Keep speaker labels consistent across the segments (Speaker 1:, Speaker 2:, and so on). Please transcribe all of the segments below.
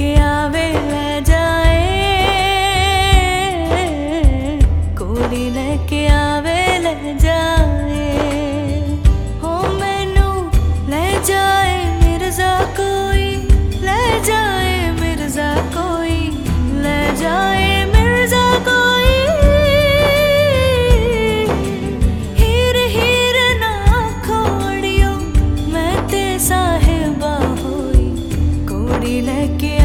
Speaker 1: लेके आवे ले जाए। कोड़ी लेके आवे ले जाए। हो मैनू ले जाए मिर्ज़ा कोई, ले जाए मिर्ज़ा कोई, ले जाए मिर्ज़ा कोई। हीर हीर ना खोड़ियो, मैं ते साहेबा होई। कोड़ी लेके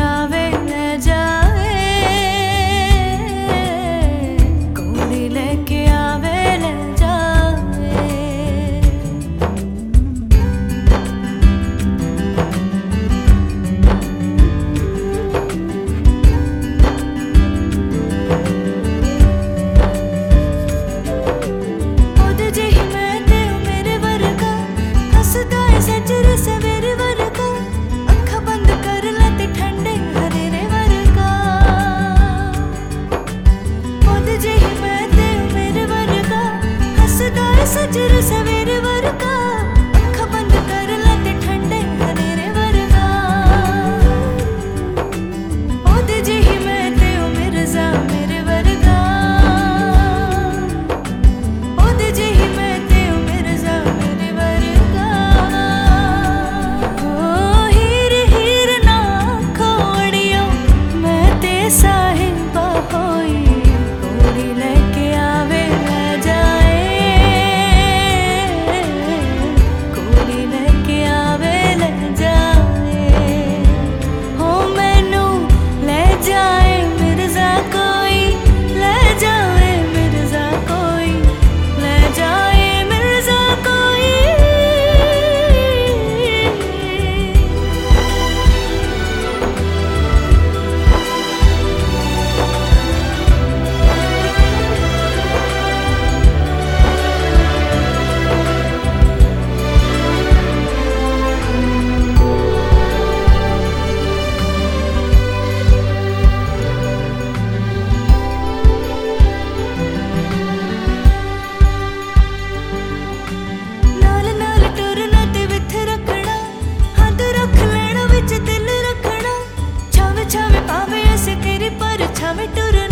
Speaker 1: கவிட்டுரு